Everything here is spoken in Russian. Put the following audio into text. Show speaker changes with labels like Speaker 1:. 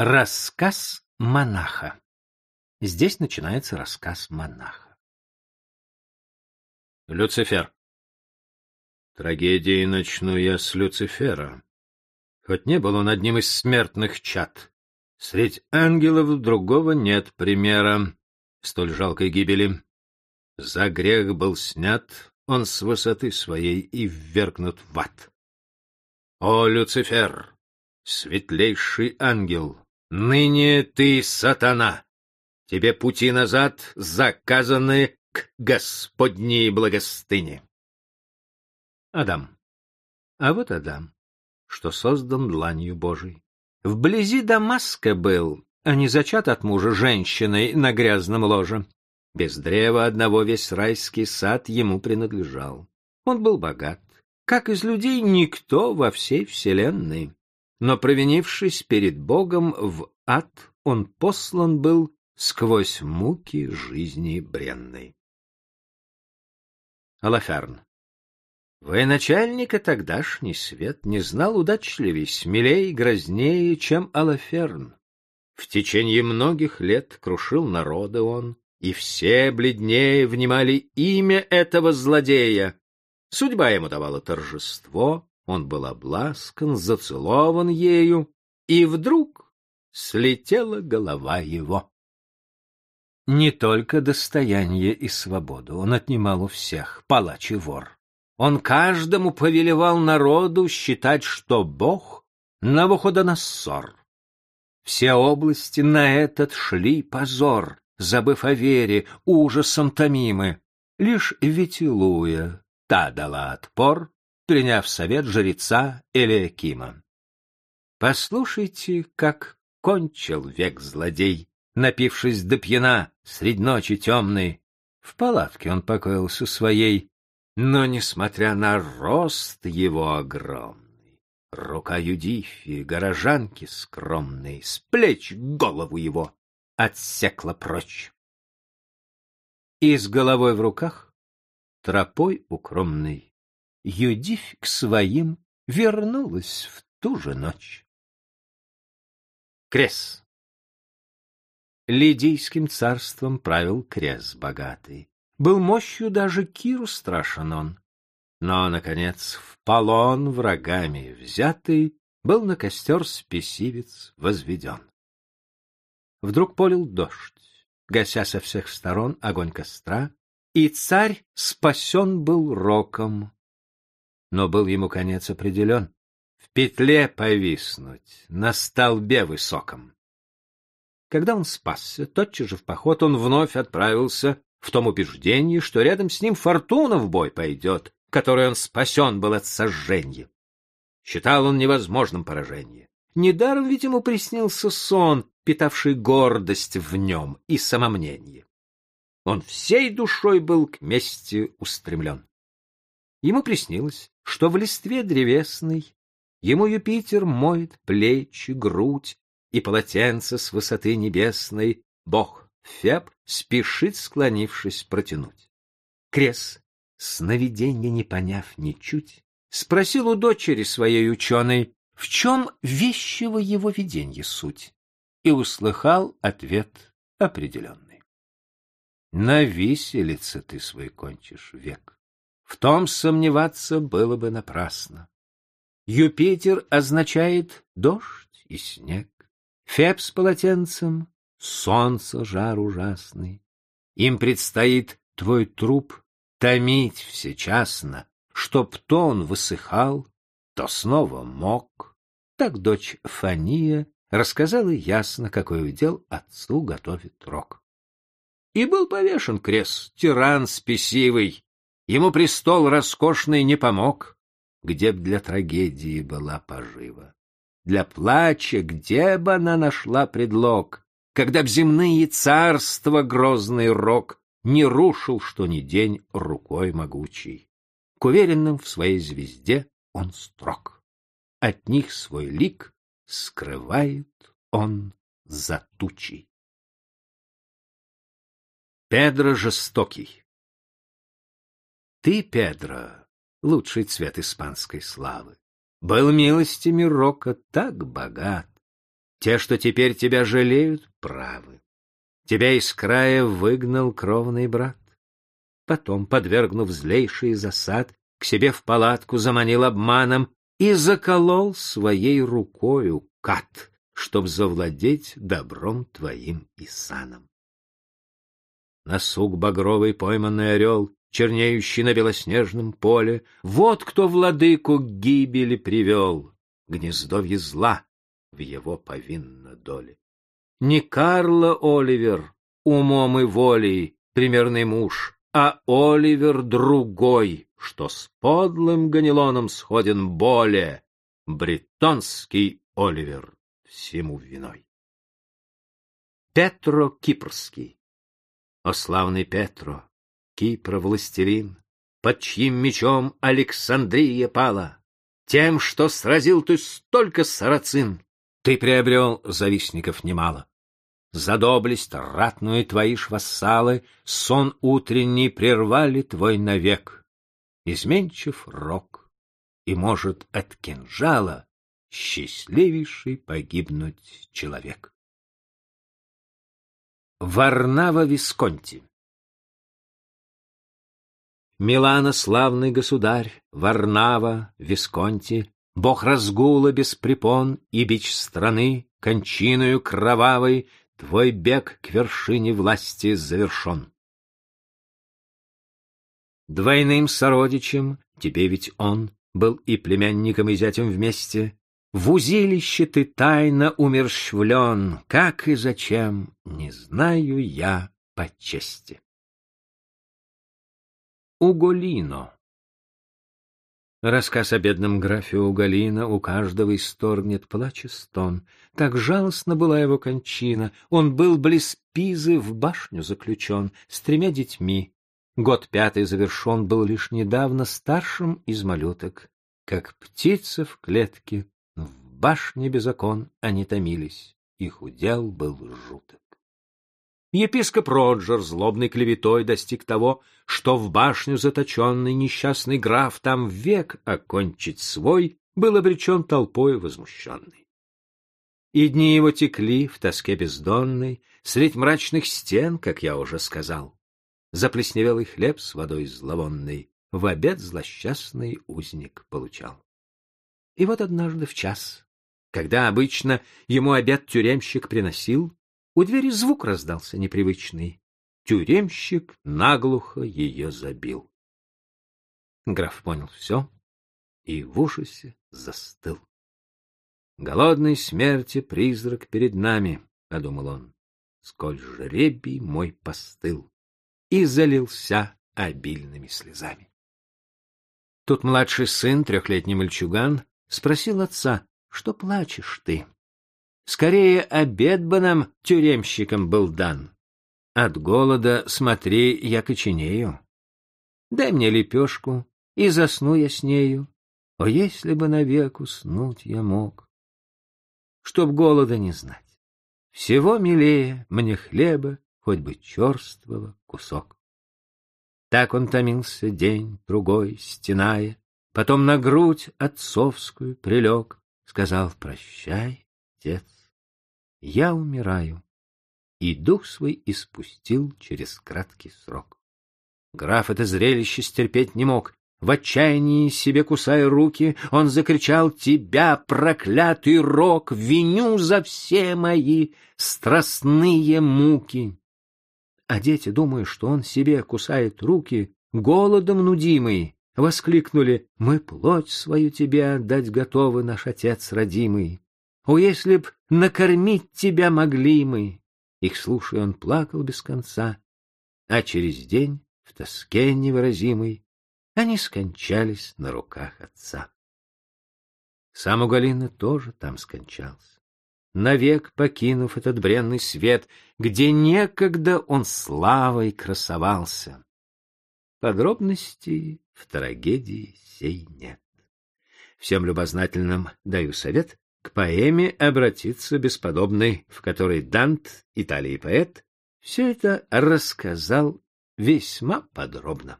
Speaker 1: Рассказ монаха. Здесь начинается рассказ монаха.
Speaker 2: Люцифер. Трагедии начну я с Люцифера. Хоть не был он одним из смертных чад, средь ангелов другого нет примера столь жалкой гибели. За грех был снят он с высоты своей и ввергнут в ад. О, Люцифер, светлейший ангел, Ныне ты сатана. Тебе пути назад заказаны к Господней благостыне.
Speaker 1: Адам. А вот Адам, что создан дланью Божией. Вблизи Дамаска был, а не зачат от мужа женщиной на грязном ложе. Без древа одного весь райский сад ему принадлежал. Он был богат. Как из людей никто во всей вселенной но, провинившись перед Богом в ад, он послан был сквозь муки жизни бренной. Алаферн. Военачальника тогдашний свет не знал удачливей, смелей, грознее, чем Алаферн. В течение многих лет крушил народы он, и все бледнее внимали имя этого злодея. Судьба ему давала торжество, он был обласкан, зацелован ею, и вдруг слетела голова его. Не только достояние и свободу он отнимал у всех, палач и вор. Он каждому повелевал народу считать, что Бог — Навуходоносор. Все области на этот шли позор, забыв о вере, ужасом томимы. Лишь Ветилуя та дала отпор, приняв совет жреца Элиакима. Послушайте, как кончил век злодей, напившись до пьяна средь ночи темной. В палатке он покоился своей, но, несмотря на рост его огромный, рука Юдифи, горожанки скромной, с плеч голову его отсекла прочь. И с головой в руках, тропой укромной, Юдивь к своим вернулась в ту же ночь. Крес Лидийским царством правил Крес богатый. Был мощью даже Киру страшен он. Но, наконец, в полон врагами взятый, был на костер спесивец возведен. Вдруг полил дождь, гася со всех сторон огонь костра, и царь спасен был роком, но был ему конец определен — в петле повиснуть на столбе высоком. Когда он спасся, тотчас же в поход он вновь отправился в том убеждении, что рядом с ним фортуна в бой пойдет, которой он спасен был от сожжения. Считал он невозможным поражение. Недаром ведь ему приснился сон, питавший гордость в нем и самомнение. Он всей душой был к мести устремлен. Ему приснилось, что в листве древесной ему Юпитер моет плечи, грудь и полотенце с высоты небесной бог Феб спешит, склонившись, протянуть. Крес, сновиденье не поняв ничуть, спросил у дочери своей ученой, в чем вещего его виденье суть, и услыхал ответ определенный. На виселице ты свой кончишь век. В том сомневаться было бы напрасно. Юпитер означает дождь и снег, Феб с полотенцем — солнце жар ужасный. Им предстоит твой труп томить всечасно, Чтоб то он высыхал, то снова мог. Так дочь Фания рассказала ясно, какой удел отцу готовит рок. И был повешен крест, тиран спесивый, Ему престол роскошный не помог, где б для трагедии была пожива. Для плача где бы она нашла предлог, когда б земные царства грозный рок не рушил, что ни день рукой могучий. К уверенным в своей звезде он строг. От них свой лик скрывает он за тучей. Педро жестокий ты, Педро, лучший цвет испанской славы, был милостями рока так богат, Те, что теперь тебя жалеют, правы. Тебя из края выгнал кровный брат. Потом, подвергнув злейший засад, к себе в палатку заманил обманом и заколол своей рукою кат, чтоб завладеть добром твоим и саном. На сук багровый пойманный орел, чернеющий на белоснежном поле, вот кто владыку гибели привел, гнездовье зла в его повинно доле. Не Карло Оливер, умом и волей, примерный муж, а Оливер другой, что с подлым ганилоном сходен более, бретонский Оливер всему виной. Петро Кипрский О славный Петро, Кипра властелин, под чьим мечом Александрия пала, тем, что сразил ты столько сарацин, ты приобрел завистников немало. За доблесть ратную твои ж вассалы Сон утренний прервали твой навек. Изменчив рок, и может от кинжала Счастливейший погибнуть человек. Варнава Висконти Милана славный государь, Варнава, Висконти, Бог разгула без препон и бич страны, Кончиною кровавой Твой бег к вершине власти завершен. Двойным сородичем, тебе ведь он был и племянником, и зятем вместе, в узилище ты тайно умерщвлен, как и зачем, не знаю я по чести. Уголино Рассказ о бедном графе Уголина у каждого исторгнет плач и стон. Так жалостна была его кончина. Он был близ Пизы в башню заключен с тремя детьми. Год пятый завершен был лишь недавно старшим из малюток. Как птица в клетке, в башне без окон они томились. Их удел был жуток. Епископ Роджер, злобной клеветой, достиг того, что в башню заточенный несчастный граф там век окончить свой был обречен толпой возмущенной. И дни его текли в тоске бездонной, средь мрачных стен, как я уже сказал. Заплесневелый хлеб с водой зловонной в обед злосчастный узник получал. И вот однажды в час, когда обычно ему обед тюремщик приносил, у двери звук раздался непривычный. Тюремщик наглухо ее забил. Граф понял все и в ужасе застыл. «Голодной смерти призрак перед нами», — подумал он, — «сколь жребий мой постыл», и залился обильными слезами. Тут младший сын, трехлетний мальчуган, спросил отца, что плачешь ты? Скорее, обед бы нам, тюремщикам, был дан. От голода, смотри, я коченею. Дай мне лепешку, и засну я с нею. О, если бы навек уснуть я мог. Чтоб голода не знать. Всего милее мне хлеба, хоть бы черствого кусок. Так он томился день, другой, стеная, потом на грудь отцовскую прилег, сказал «Прощай, отец, я умираю, и дух свой испустил через краткий срок. Граф это зрелище стерпеть не мог. В отчаянии себе кусая руки, он закричал «Тебя, проклятый рок, виню за все мои страстные муки!» А дети, думая, что он себе кусает руки, голодом нудимый, воскликнули «Мы плоть свою тебе отдать готовы, наш отец родимый!» О, если б накормить тебя могли мы! Их слушая, он плакал без конца, а через день, в тоске невыразимой, они скончались на руках отца. Сам Уголина тоже там скончался, навек покинув этот бренный свет, где некогда он славой красовался. Подробностей в трагедии сей нет. Всем любознательным даю совет к поэме обратиться бесподобной, в которой Дант, Италий поэт, все это рассказал весьма подробно.